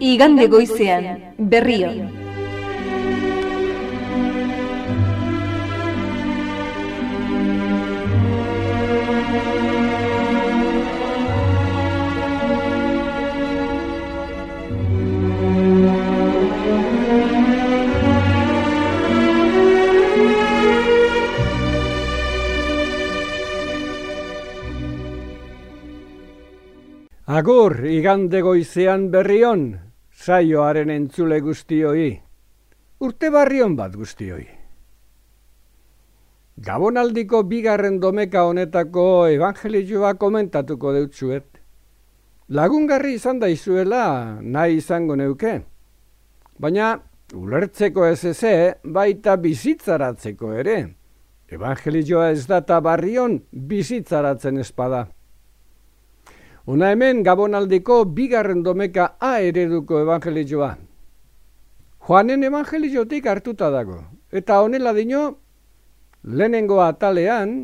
igande goizean berrion. Agur, igande goizean berrion, saioaren entzule guztioi. Urte barrion bat guztioi. Gabonaldiko bigarren domeka honetako evangelizioa komentatuko deutzuet. Lagungarri izan da izuela nahi izango neuke. Baina ulertzeko ez eze, baita bizitzaratzeko ere. Evangelizioa ez data barrion bizitzaratzen espada. Una hemen gabonaldiko bigarren domeka A ereduko evangelizioa. Joanen evangeliziotik hartuta dago. Eta honela dino, lehenengo atalean,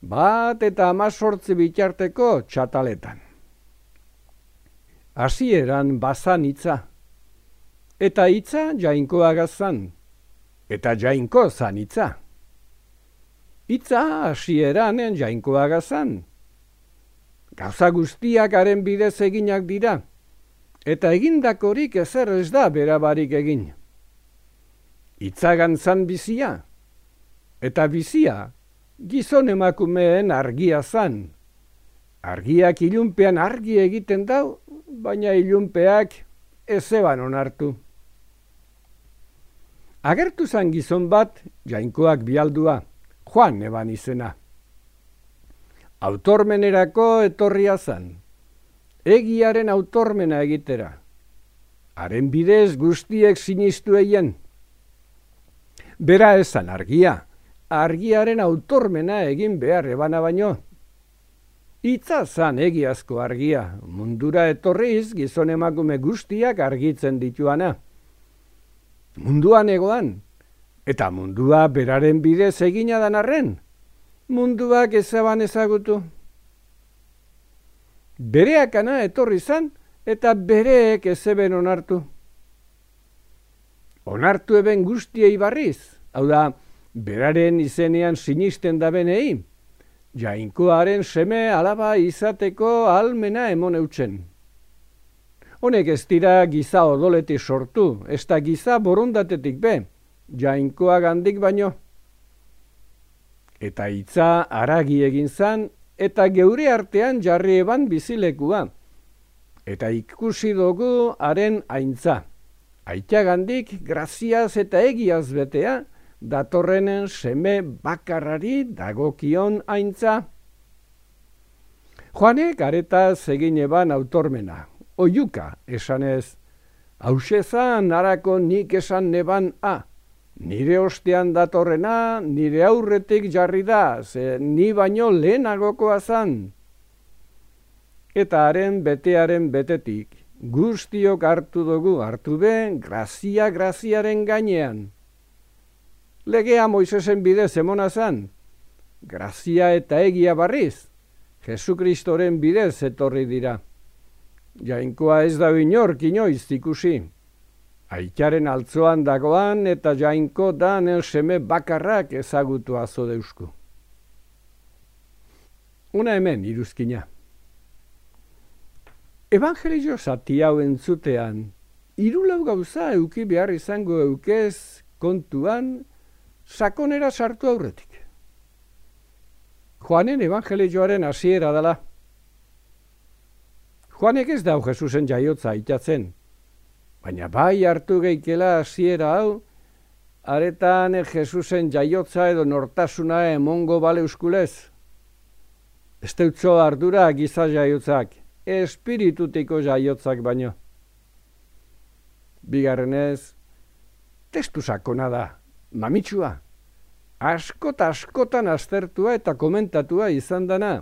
bat eta amazortzi bitarteko txataletan. Hasieran bazan hitza. Eta hitza jainkoa gazan. Eta jainko zan hitza. Hitza hasieran jainkoa gazan. Gauza guztiak haren bidez eginak dira, eta egindakorik ezer ez da berabarik egin. Itzagan zan bizia, eta bizia gizon emakumeen argia zan. Argiak ilunpean argi egiten dau, baina ilunpeak ez zeban onartu. Agertu zan gizon bat, jainkoak bialdua, joan eban izena autormenerako etorria zan. Egiaren autormena egitera. Haren bidez guztiek sinistu eien. Bera esan argia, argiaren autormena egin behar ebana baino. Itza zan egiazko argia, mundura etorriz gizon emakume guztiak argitzen dituana. Munduan egoan, eta mundua beraren bidez egina dan arren, munduak ezaban ezagutu. Bereakana etorri zan eta bereek ezeben onartu. Onartu eben guztiei barriz, hau da, beraren izenean sinisten da benei, jainkoaren seme alaba izateko almena emon eutzen. Honek ez dira giza odoleti sortu, ez da giza borundatetik be, jainkoa gandik baino eta hitza aragi egin zan, eta geure artean jarri eban bizilekua. Eta ikusi dugu haren aintza. Aitagandik graziaz eta egiaz betea, datorrenen seme bakarrari dagokion aintza. Joanek aretaz egin eban autormena, oiuka esanez, hausezan arako nik esan neban a, Nire ostean datorrena, nire aurretik jarri da, ze ni baino lehenagokoa zan. Eta haren betearen betetik, guztiok hartu dugu hartu be, grazia graziaren gainean. Legea Moisesen bidez emona zan, grazia eta egia barriz, Jesukristoren bidez etorri dira. Jainkoa ez da inork inoiz ikusi. Aitaren altzoan dagoan eta jainko da seme bakarrak ezagutu azo deusku. Una hemen iruzkina. Evangelio zati hau entzutean, irulau gauza euki behar izango eukez kontuan sakonera sartu aurretik. Joanen evangelioaren hasiera dela. Joanek ez dau Jesusen jaiotza itatzen, Baina bai hartu geikela hasiera hau, aretan Jesusen jaiotza edo nortasuna emongo bale uskulez. Ez deutzo ardura giza jaiotzak, espiritutiko jaiotzak baino. Bigarrenez, testu sakona da, mamitsua. Askota askotan aztertua eta komentatua izan dana,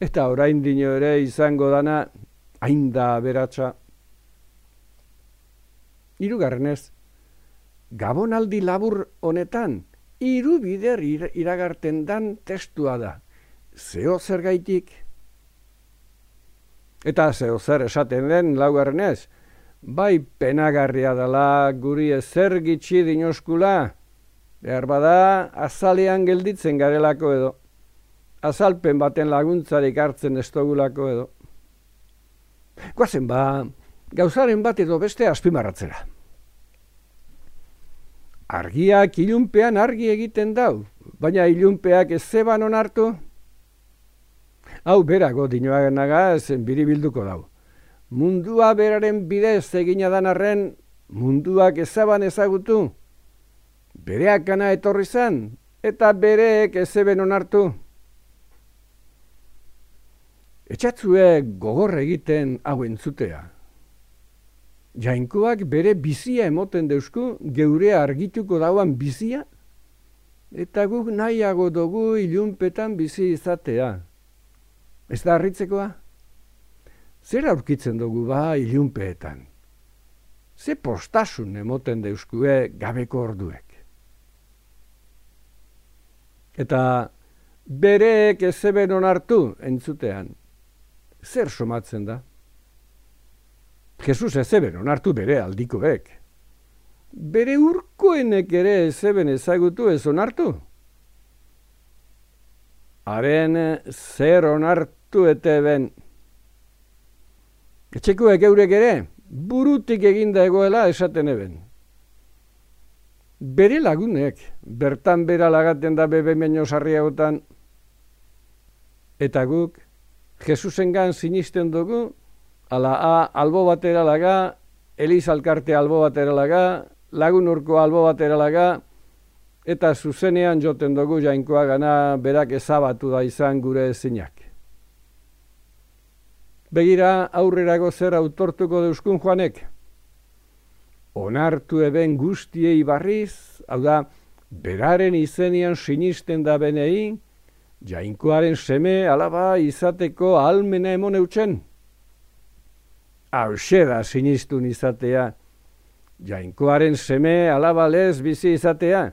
eta orain dino ere izango dana, hain da beratza. Hirugarrenez, Gabonaldi labur honetan hiru bider iragarten dan testua da. Zeo zer? Eta zeo zer esaten den laugarrenez, bai penagarria dela guri ezer gitxi dinoskula, behar bada azalean gelditzen garelako edo, azalpen baten laguntzarik hartzen estogulako edo. Guazen ba, gauzaren bat edo beste azpimarratzera. Argiak ilunpean argi egiten dau, baina ilunpeak ez zeban onartu. Hau berago dinoagenaga zen biribilduko dau mundua beraren bidez egina dan arren, munduak ezaban ezagutu. Bereak gana etorri zen, eta bereek ezeben onartu. Etxatzue gogor egiten hau entzutea. Jainkoak bere bizia emoten deusku, geure argituko dauan bizia, eta guk nahiago dugu ilunpetan bizi izatea. Ez da harritzekoa? zer aurkitzen dugu ba ilunpeetan? Ze postasun emoten deuskue gabeko orduek? Eta bereek ezeben onartu entzutean, zer somatzen da? Jesus ezeben onartu bere aldikoek. Bere urkoenek ere ezeben ezagutu ez onartu? Haren zer onartu eta ben Etxekoek eurek ere, burutik eginda egoela esaten eben. Bere lagunek, bertan bera lagaten da bebe meño sarriagotan, eta guk, Jesusengan sinisten dugu, ala a albo batera laga, Eliz alkarte albo batera laga, lagun urko albo batera laga, eta zuzenean joten dugu jainkoa gana berak ezabatu da izan gure ezinak. Begira aurrerago zer autortuko deuskun joanek. Onartu eben guztiei barriz, hau da, beraren izenian sinisten da benei, jainkoaren seme alaba izateko almena emone utzen. Hau da sinistun izatea, jainkoaren seme alaba lez bizi izatea.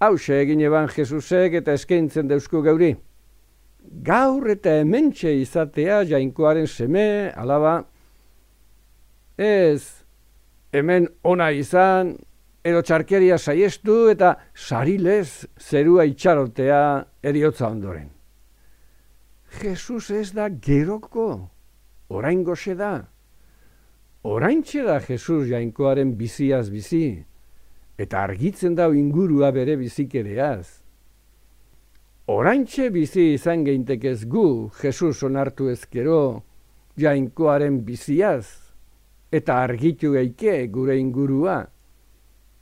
Hau egin eban Jesusek eta eskaintzen deusku geuri gaur eta hementxe izatea jainkoaren seme, alaba, ez, hemen ona izan, edo txarkeria saiestu eta sarilez zerua itxarotea eriotza ondoren. Jesus ez da geroko, orain goxe da. Orain da Jesus jainkoaren biziaz bizi, eta argitzen da ingurua bere bizikereaz. Oraintxe bizi izan geintekez gu, Jesus onartu ezkero, jainkoaren biziaz, eta argitu geike gure ingurua,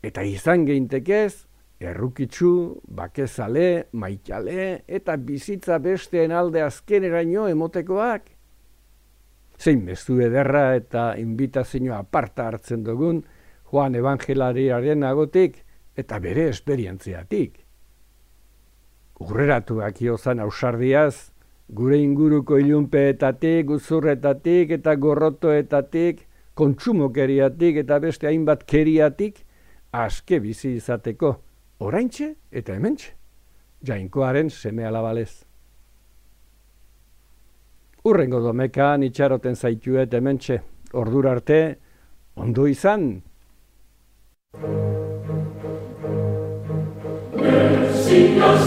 eta izan geintekez, errukitzu, bakezale, maitale, eta bizitza besteen alde azkeneraino emotekoak. Zein mezu ederra eta inbitazioa aparta hartzen dugun, Juan Evangelariaren agotik, eta bere esperientziatik urreratuak iozan ausardiaz, gure inguruko ilunpeetatik, guzurretatik eta gorrotoetatik, kontsumokeriatik eta beste hainbat keriatik, aske bizi izateko, oraintxe eta hementxe, jainkoaren seme alabalez. Urrengo domekan itxaroten zaituet hementxe, ordur arte, ondo izan. Signor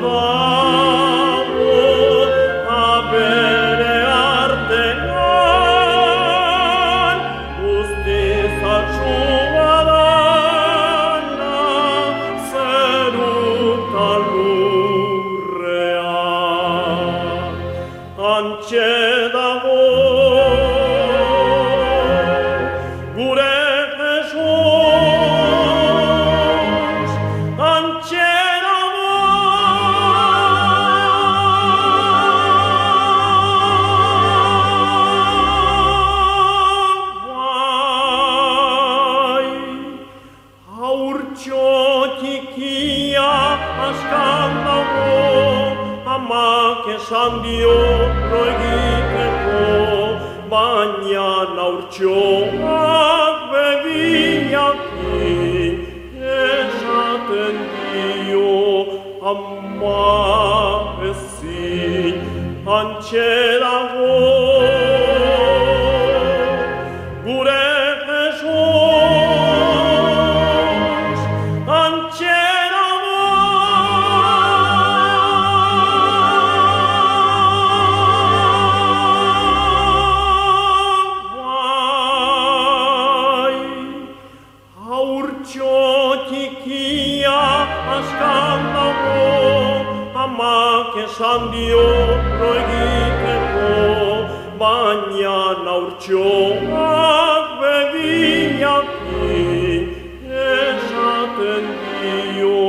love. Ama ezin Antxe dago Gure Jesus Antxe dago Bai Haurtxo tikia askan dago alma que San Dio proegiteko, baina naurtsioak beginakin esaten dio,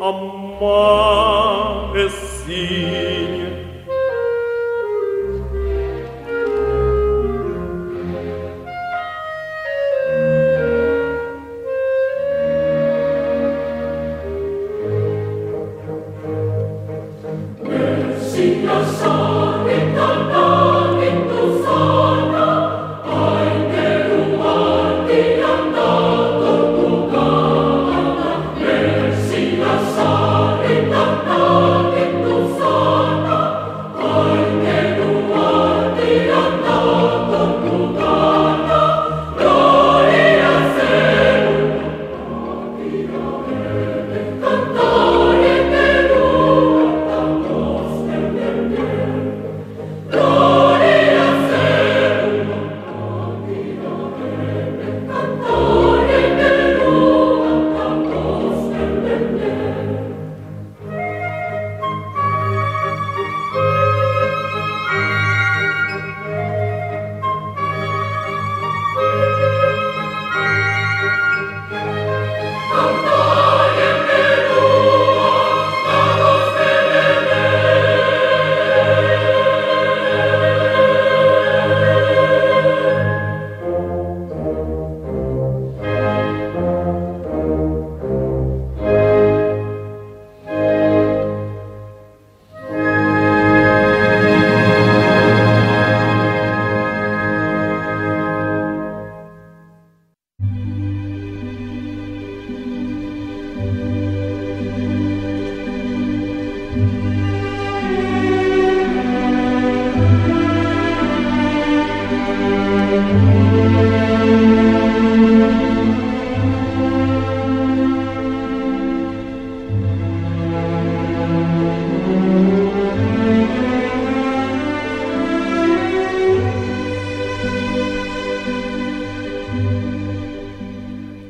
ama. Amen.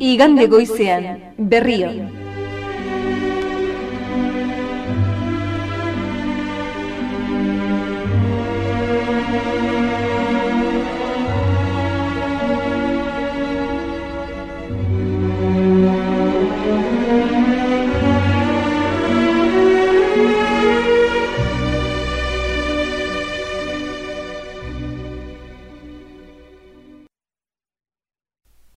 Igande goizean, berriro.